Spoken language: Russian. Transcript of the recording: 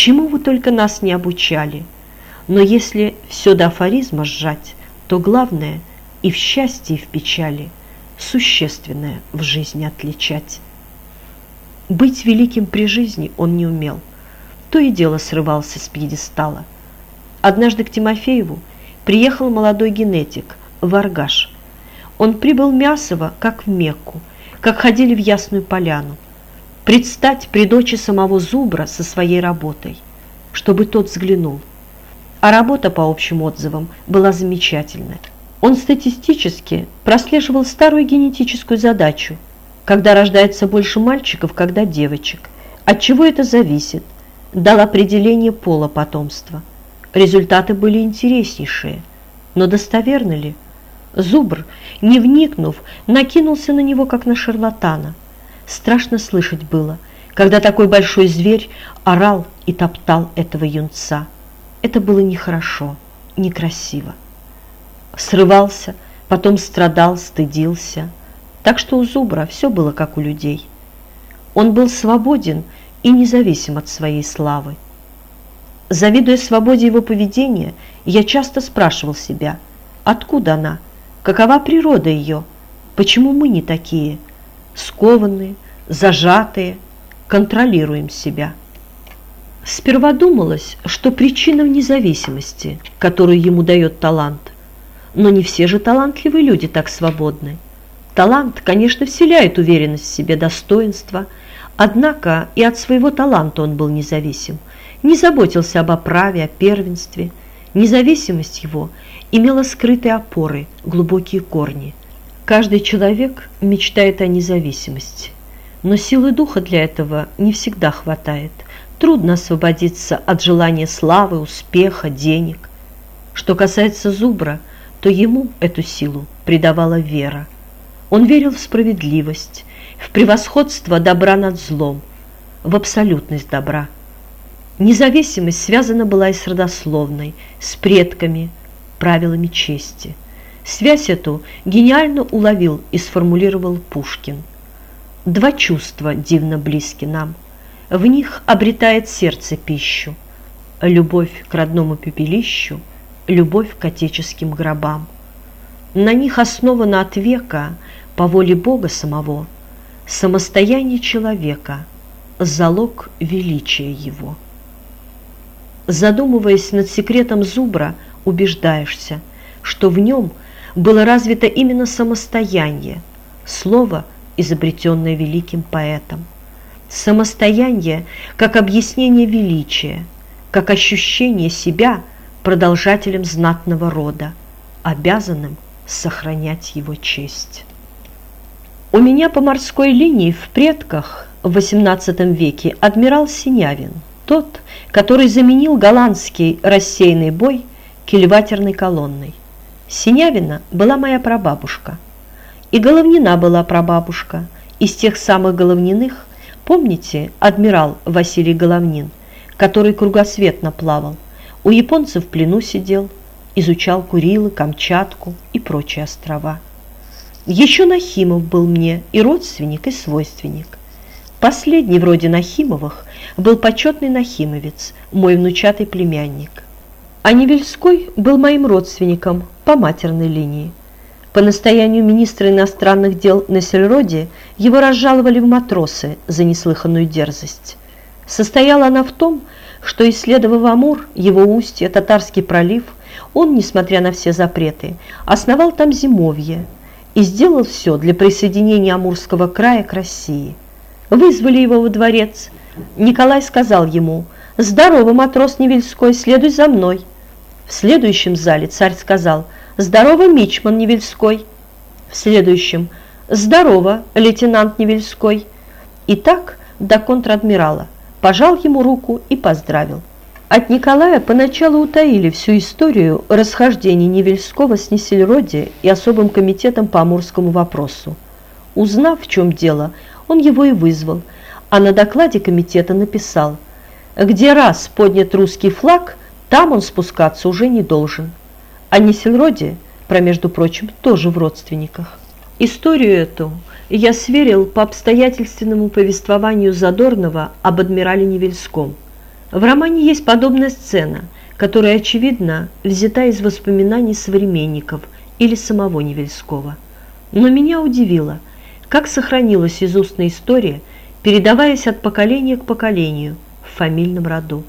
чему вы только нас не обучали. Но если все до афоризма сжать, то главное и в счастье, и в печали существенное в жизни отличать. Быть великим при жизни он не умел, то и дело срывался с пьедестала. Однажды к Тимофееву приехал молодой генетик, Варгаш. Он прибыл Мясово, как в Мекку, как ходили в Ясную Поляну. Предстать при дочи самого Зубра со своей работой, чтобы тот взглянул. А работа, по общим отзывам, была замечательная. Он статистически прослеживал старую генетическую задачу, когда рождается больше мальчиков, когда девочек. От чего это зависит? Дал определение пола потомства. Результаты были интереснейшие. Но достоверны ли? Зубр, не вникнув, накинулся на него, как на шарлатана. Страшно слышать было, когда такой большой зверь орал и топтал этого юнца. Это было нехорошо, некрасиво. Срывался, потом страдал, стыдился. Так что у Зубра все было как у людей. Он был свободен и независим от своей славы. Завидуя свободе его поведения, я часто спрашивал себя, откуда она, какова природа ее, почему мы не такие, скованные, зажатые, контролируем себя. Сперва думалось, что причина в независимости, которую ему дает талант. Но не все же талантливые люди так свободны. Талант, конечно, вселяет уверенность в себе, достоинство, однако и от своего таланта он был независим – не заботился об оправе, о первенстве. Независимость его имела скрытые опоры, глубокие корни. Каждый человек мечтает о независимости, но силы духа для этого не всегда хватает. Трудно освободиться от желания славы, успеха, денег. Что касается Зубра, то ему эту силу придавала вера. Он верил в справедливость, в превосходство добра над злом, в абсолютность добра – Независимость связана была и с родословной, с предками, правилами чести. Связь эту гениально уловил и сформулировал Пушкин. Два чувства дивно близки нам. В них обретает сердце пищу. Любовь к родному пепелищу, любовь к отеческим гробам. На них основано от века, по воле Бога самого, самостояние человека, залог величия его. Задумываясь над секретом зубра, убеждаешься, что в нем было развито именно самостояние, слово, изобретенное великим поэтом. Самостояние как объяснение величия, как ощущение себя продолжателем знатного рода, обязанным сохранять его честь. У меня по морской линии в предках в XVIII веке адмирал Синявин – тот, который заменил голландский рассеянный бой кильватерной колонной. Синявина была моя прабабушка. И Головнина была прабабушка. Из тех самых Головниных, помните, адмирал Василий Головнин, который кругосветно плавал, у японцев в плену сидел, изучал Курилы, Камчатку и прочие острова. Еще Нахимов был мне и родственник, и свойственник. Последний вроде Нахимовых был почетный нахимовец, мой внучатый племянник. А Невельской был моим родственником по матерной линии. По настоянию министра иностранных дел на Сельроде его разжаловали в матросы за неслыханную дерзость. Состояла она в том, что, исследовав Амур, его устье, Татарский пролив, он, несмотря на все запреты, основал там зимовье и сделал все для присоединения Амурского края к России – Вызвали его во дворец. Николай сказал ему, «Здорово, матрос Невельской, следуй за мной». В следующем зале царь сказал, «Здорово, мичман Невельской». В следующем, «Здорово, лейтенант Невельской». И так до контр-адмирала. Пожал ему руку и поздравил. От Николая поначалу утаили всю историю расхождений Невельского с Несельроди и особым комитетом по амурскому вопросу. Узнав, в чем дело, он его и вызвал, а на докладе комитета написал, где раз поднят русский флаг, там он спускаться уже не должен. А Несельроде, про между прочим, тоже в родственниках. Историю эту я сверил по обстоятельственному повествованию Задорнова об адмирале Невельском. В романе есть подобная сцена, которая, очевидно, взята из воспоминаний современников или самого Невельского. Но меня удивило, как сохранилась из устной история, передаваясь от поколения к поколению в фамильном роду.